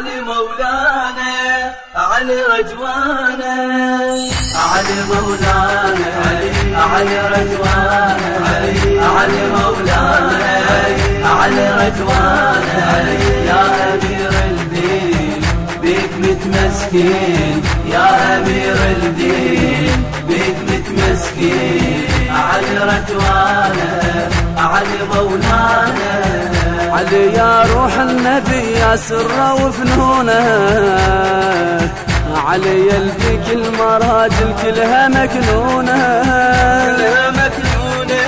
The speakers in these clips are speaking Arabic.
علي مولانا علي رجوانا علي مولانا علي رجوانا علي مولانا علي رجوانا يا أمير الدين بيك متمسكين يا أمير الدين بيك متمسكين علي رجوانا علي مولانا. علي يا روح النبي يا سر وفنونه علي يلبيك المراجل كلها مكنونة. كلها مكنونة.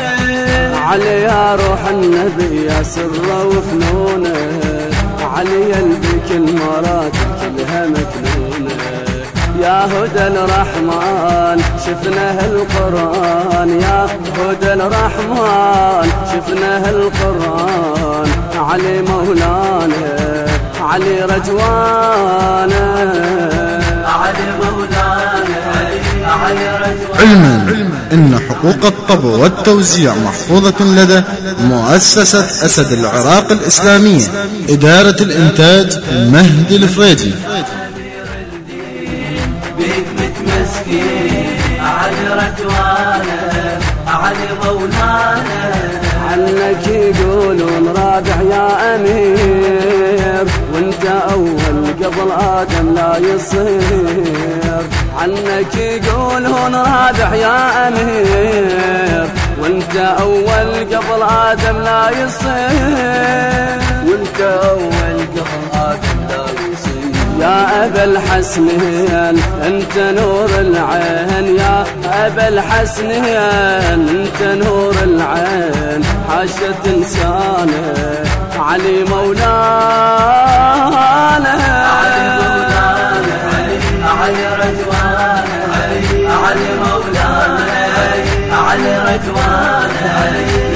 علي يا روح النبي يا سر وفنونه علي يلبيك المراجل كلها مكنونة. يا هدى الرحمن شفنا القرآن. يا هدى الرحمن شفنا القرآن علي مولانا علي رجوانا. علي مولانا علي رجوانا. علما أن حقوق الطبع والتوزيع محفوظة لدى مؤسسة أسد العراق الإسلامية إدارة الإنتاج مهدي الفريدي. بيك متمسكين علي رجوانا علي مولانا. يقولون رابع يا أمير وأنت أول قبل آدم لا يصير. عنك يقولون رابع يا أمير وأنت أول قبل آدم لا يصير. وأنت أول قبل آدم يا أبا الحسنين أنت نور العين. يا أبا الحسنين أنت نور العين. حاشا تنسانه علي مولانا. علي مولانا علي رجوانا علي مولانا علي رجوانا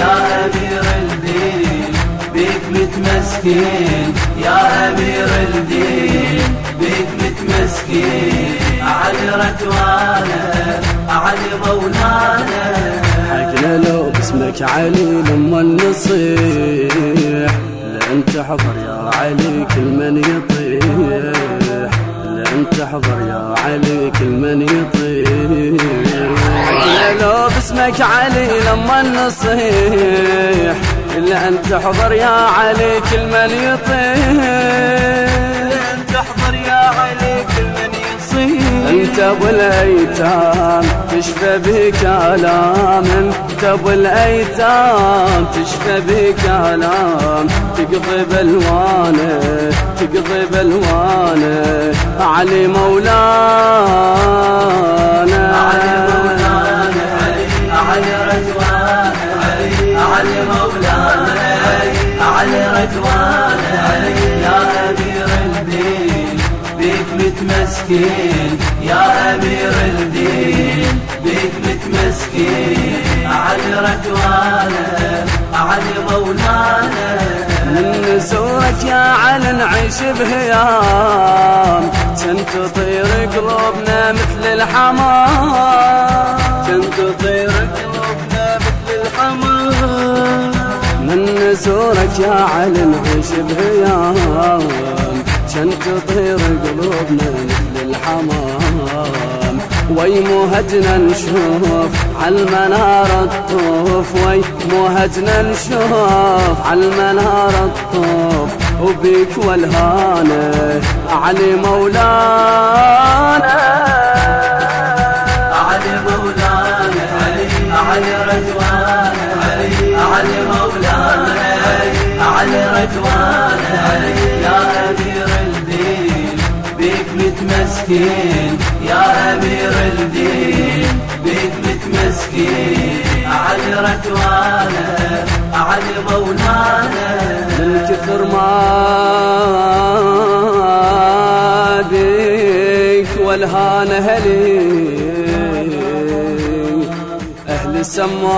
يا أمير الدين بيك متمسكين يا أمير الدين. علي رجوانا علي مولانا. حقنا لو باسمك علي لما نصيح. لأن تحضر يا علي كل من يطيح. لأن تحضر يا علي كل من يطيح. حقنا لو باسمك علي لما نصيح. إلا أن تحضر يا علي كل من يطيح. لن تحضر يا علي انت ابو الأيتام تشفى بكلام انت ابو الأيتام تشفى بكلام تقضي بالوانه تقضي بالوانه علي مولانا. علي مولانا علي رجوانا علي مولانا علي رجوانا يا أمير الدين بيك متمسكين. يا أمير الدين بيك متمسكين علي رجوانا علي مولانا. من نسورك يا علي نعيش بهيام كنت تطير قلوبنا مثل الحمام. كنت تطير قلوبنا مثل الحمام. من نسورك يا علي نعيش بهيام. كنت تطير قلوبنا مثل الحمام. وي مهجنا نشوف عالمنار الطوف. وي مهجنا نشوف عالمنار الطوف. وبيك والهانة علي مولانا. علي مولانا علي علي مولانا علي رجوانا يا متمسكين يا أمير الدين بيك متمسكين علي رجوانا علي مولانا من كثر ما بيك والهان هلي أهل السماني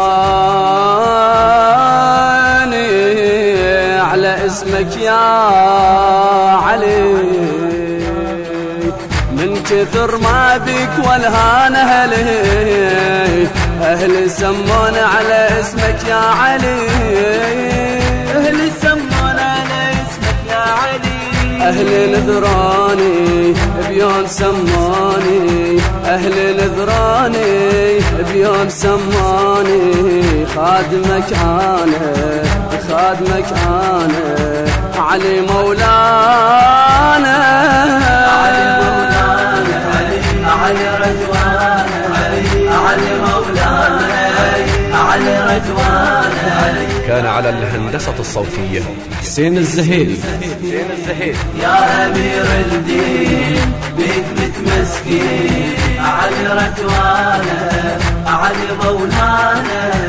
على اسمك يا كثر ما بك والهان هلي أهل يسمون على اسمك يا علي. أهل يسمون على اسمك يا علي. أهل نذراني بيوم سماني أهل نذراني بيوم سماني خادمك أنا خادمك أنا. علي مولانا كان على الهندسة الصوتية. حسين الزهيري يا أمير الدين بيك متمسكين علي رجوانا علي مولانا